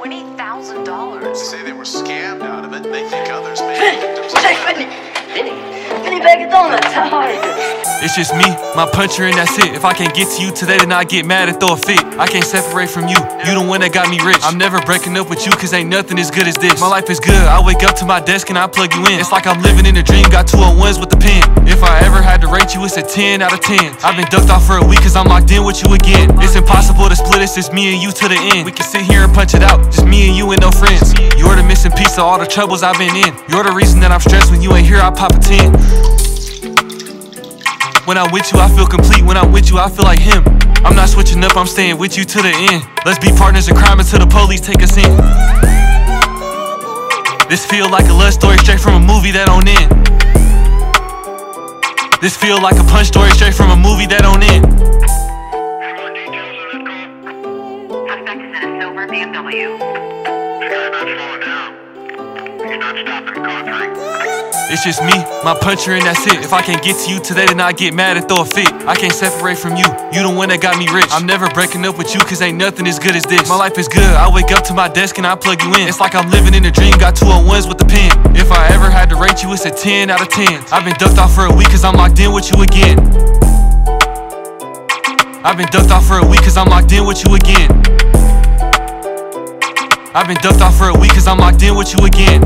$20,000. They say they were scammed out of it. They think others may? It's just me, my puncher, and that's it. If I can't get to you today, then I get mad and throw a fit. I can't separate from you. You the one that got me rich. I'm never breaking up with you, cause ain't nothing as good as this. My life is good. I wake up to my desk and I plug you in. It's like I'm living in a dream, got two on ones with the pen. Rate you, it's a 10 out of 10. I've been ducked off for a week, cause I'm locked in with you again. It's impossible to split us, it's me and you to the end. We can sit here and punch it out, just me and you and no friends. You're the missing piece of all the troubles I've been in. You're the reason that I'm stressed when you ain't here, I pop a 10. When I'm with you, I feel complete. When I'm with you, I feel like him. I'm not switching up, I'm staying with you to the end. Let's be partners in crime until the police take us in. This feel like a love story straight from a movie that don't end. This feel like a punch story straight from a movie that don't end. It's just me, my puncher, and that's it. If I can't get to you today, then I get mad and throw a fit. I can't separate from you. You the one that got me rich. I'm never breaking up with you, cause ain't nothing as good as this. My life is good. I wake up to my desk and I plug you in. It's like I'm living in a dream, got two on ones with the pen. If I ever had you, it's a 10 out of 10. I've been ducked off for a week, cause I'm locked in with you again. I've been ducked off for a week, cause I'm locked in with you again. I've been ducked off for a week, cause I'm locked in with you again.